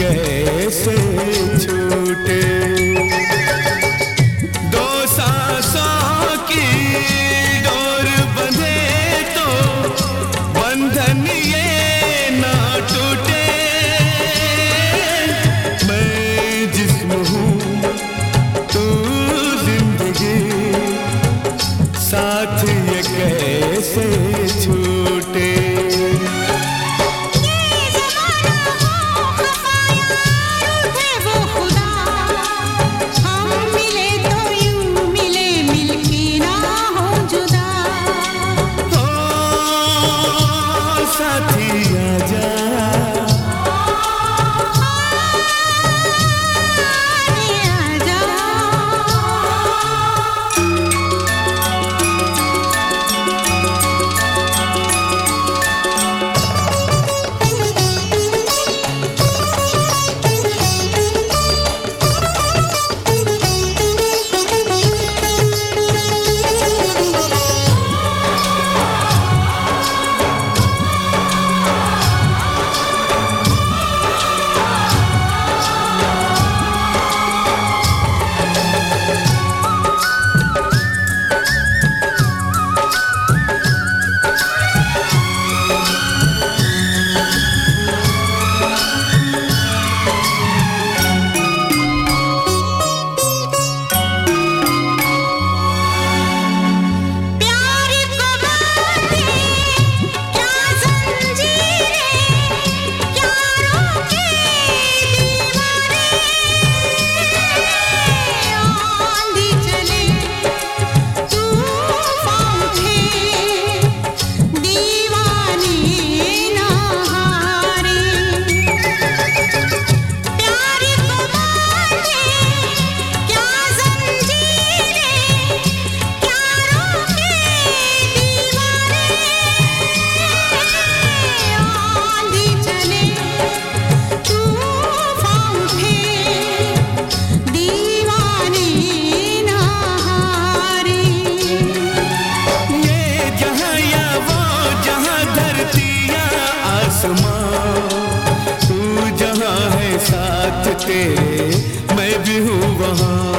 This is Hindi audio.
कैसे छूटे? दो सांसों की डोर बंधे तो बंधन ये ना टूटे। मैं जिसम हूँ, तू ज़िंदगी, साथ ये कैसे छूटे? आसमां तू जहाँ है साथ तेरे मैं भी हूँ वहाँ।